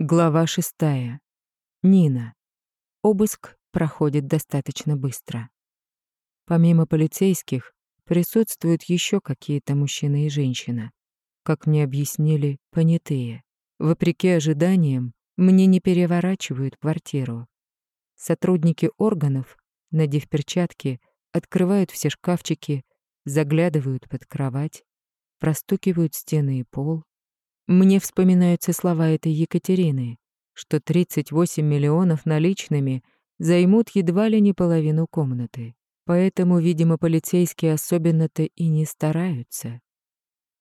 Глава шестая. Нина. Обыск проходит достаточно быстро. Помимо полицейских, присутствуют еще какие-то мужчина и женщина. Как мне объяснили, понятые. Вопреки ожиданиям, мне не переворачивают квартиру. Сотрудники органов, надев перчатки, открывают все шкафчики, заглядывают под кровать, простукивают стены и пол, мне вспоминаются слова этой Екатерины, что 38 миллионов наличными займут едва ли не половину комнаты. Поэтому, видимо, полицейские особенно-то и не стараются.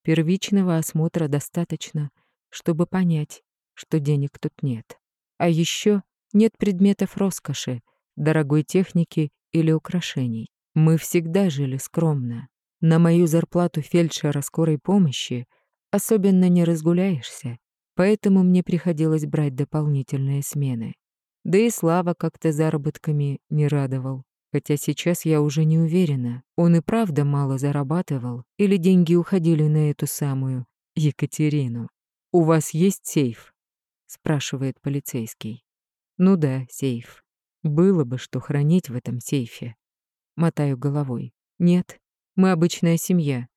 Первичного осмотра достаточно, чтобы понять, что денег тут нет. А еще нет предметов роскоши, дорогой техники или украшений. Мы всегда жили скромно. На мою зарплату фельдшера скорой помощи Особенно не разгуляешься, поэтому мне приходилось брать дополнительные смены. Да и Слава как-то заработками не радовал. Хотя сейчас я уже не уверена, он и правда мало зарабатывал, или деньги уходили на эту самую Екатерину. «У вас есть сейф?» — спрашивает полицейский. «Ну да, сейф. Было бы что хранить в этом сейфе». Мотаю головой. «Нет, мы обычная семья.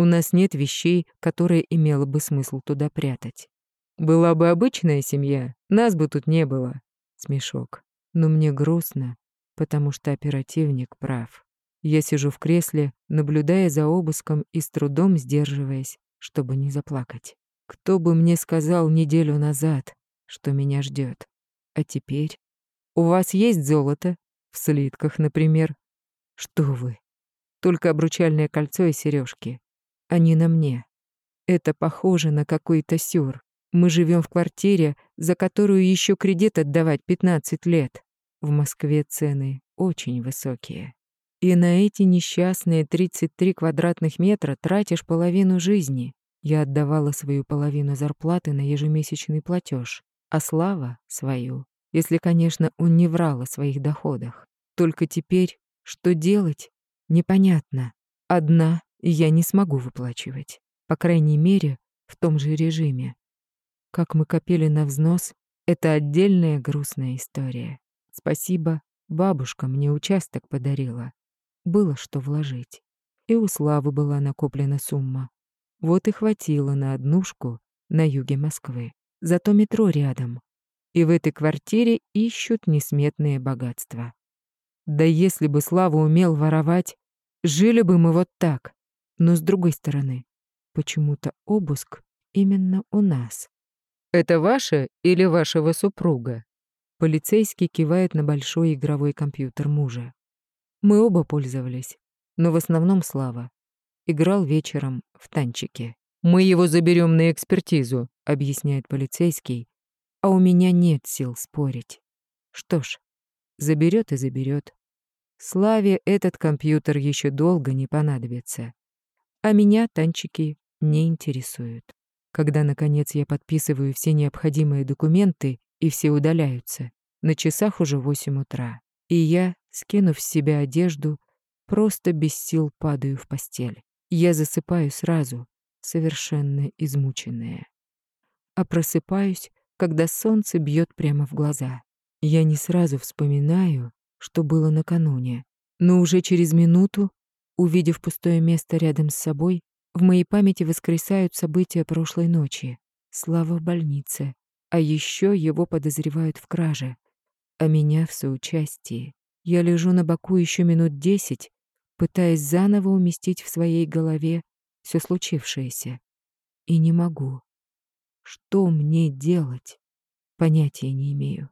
У нас нет вещей, которые имело бы смысл туда прятать. Была бы обычная семья, нас бы тут не было. Смешок. Но мне грустно, потому что оперативник прав. Я сижу в кресле, наблюдая за обыском и с трудом сдерживаясь, чтобы не заплакать. Кто бы мне сказал неделю назад, что меня ждет? А теперь? У вас есть золото? В слитках, например. Что вы? Только обручальное кольцо и сережки а не на мне. Это похоже на какой-то сюр. Мы живем в квартире, за которую еще кредит отдавать 15 лет. В Москве цены очень высокие. И на эти несчастные 33 квадратных метра тратишь половину жизни. Я отдавала свою половину зарплаты на ежемесячный платеж, а Слава — свою. Если, конечно, он не врал о своих доходах. Только теперь что делать? Непонятно. Одна я не смогу выплачивать. По крайней мере, в том же режиме. Как мы копили на взнос, это отдельная грустная история. Спасибо, бабушка мне участок подарила. Было что вложить. И у Славы была накоплена сумма. Вот и хватило на однушку на юге Москвы. Зато метро рядом. И в этой квартире ищут несметные богатства. Да если бы Слава умел воровать, жили бы мы вот так, но с другой стороны, почему-то обыск именно у нас. «Это ваше или вашего супруга?» Полицейский кивает на большой игровой компьютер мужа. Мы оба пользовались, но в основном Слава. Играл вечером в танчики. «Мы его заберем на экспертизу», — объясняет полицейский, а у меня нет сил спорить. Что ж, заберет и заберет. Славе этот компьютер еще долго не понадобится. А меня танчики не интересуют. Когда, наконец, я подписываю все необходимые документы и все удаляются, на часах уже восемь утра, и я, скинув с себя одежду, просто без сил падаю в постель. Я засыпаю сразу, совершенно измученная. А просыпаюсь, когда солнце бьет прямо в глаза. Я не сразу вспоминаю, что было накануне, но уже через минуту Увидев пустое место рядом с собой, в моей памяти воскресают события прошлой ночи. Слава в больнице. А еще его подозревают в краже. А меня в соучастии. Я лежу на боку еще минут десять, пытаясь заново уместить в своей голове все случившееся. И не могу. Что мне делать? Понятия не имею.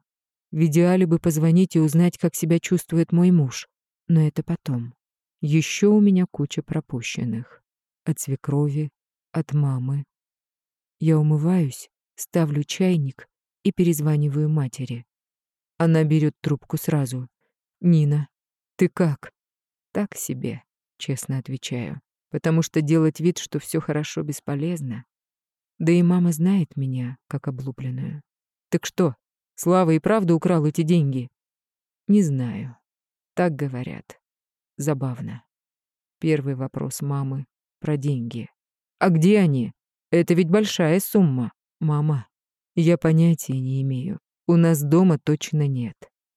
В идеале бы позвонить и узнать, как себя чувствует мой муж. Но это потом. Еще у меня куча пропущенных. От свекрови, от мамы. Я умываюсь, ставлю чайник и перезваниваю матери. Она берет трубку сразу. «Нина, ты как?» «Так себе», — честно отвечаю. «Потому что делать вид, что все хорошо, бесполезно. Да и мама знает меня, как облупленную. Так что, Слава и правда украл эти деньги?» «Не знаю. Так говорят. Забавно. Первый вопрос мамы про деньги. «А где они? Это ведь большая сумма. Мама, Я понятия не имею. У нас дома точно нет.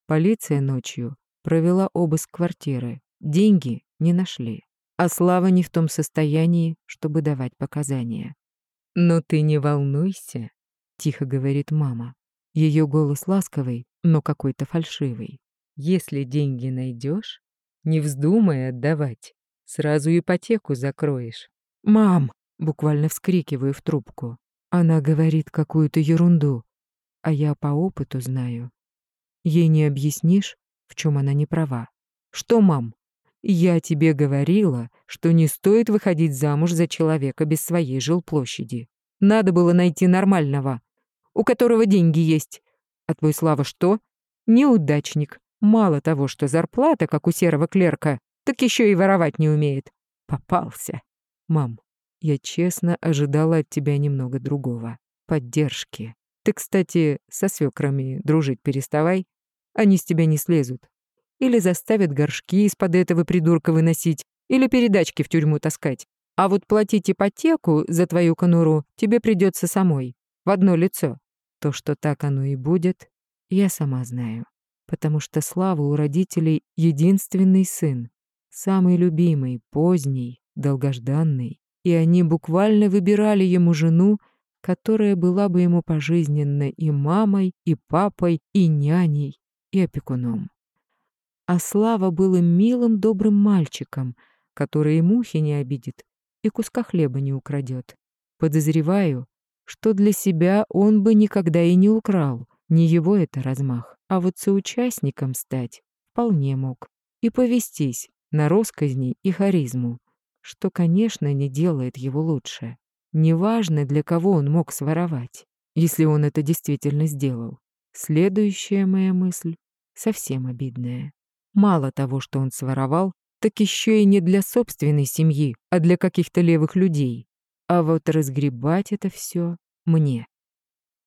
Полиция ночью провела обыск квартиры. Деньги не нашли. А Слава не в том состоянии, чтобы давать показания. «Но ты не волнуйся», — тихо говорит мама. Ее голос ласковый, но какой-то фальшивый. «Если деньги найдешь, не вздумай отдавать. Сразу ипотеку закроешь». «Мам!» — буквально вскрикиваю в трубку. Она говорит какую-то ерунду, а я по опыту знаю. Ей не объяснишь, в чем она не права. «Что, мам? Я тебе говорила, что не стоит выходить замуж за человека без своей жилплощади. Надо было найти нормального, у которого деньги есть. А твой Слава что? Неудачник. Мало того, что зарплата, как у серого клерка, так еще и воровать не умеет. Попался. Мам, я честно ожидала от тебя немного другого. Поддержки. Ты, кстати, со свекрами дружить переставай. Они с тебя не слезут. Или заставят горшки из-под этого придурка выносить, или передачки в тюрьму таскать. А вот платить ипотеку за твою конуру тебе придется самой, в одно лицо. То, что так оно и будет, я сама знаю. Потому что Слава у родителей единственный сын, самый любимый, поздний, долгожданный. И они буквально выбирали ему жену, которая была бы ему пожизненно и мамой, и папой, и няней, и опекуном. А Слава был им милым, добрым мальчиком, который и мухи не обидит, и куска хлеба не украдет. Подозреваю, что для себя он бы никогда и не украл, не его это размах, а вот соучастником стать вполне мог. И повестись на росказни и харизму, что, конечно, не делает его лучше. Неважно, для кого он мог своровать, если он это действительно сделал. Следующая моя мысль совсем обидная. Мало того, что он своровал, так еще и не для собственной семьи, а для каких-то левых людей. А вот разгребать это все мне.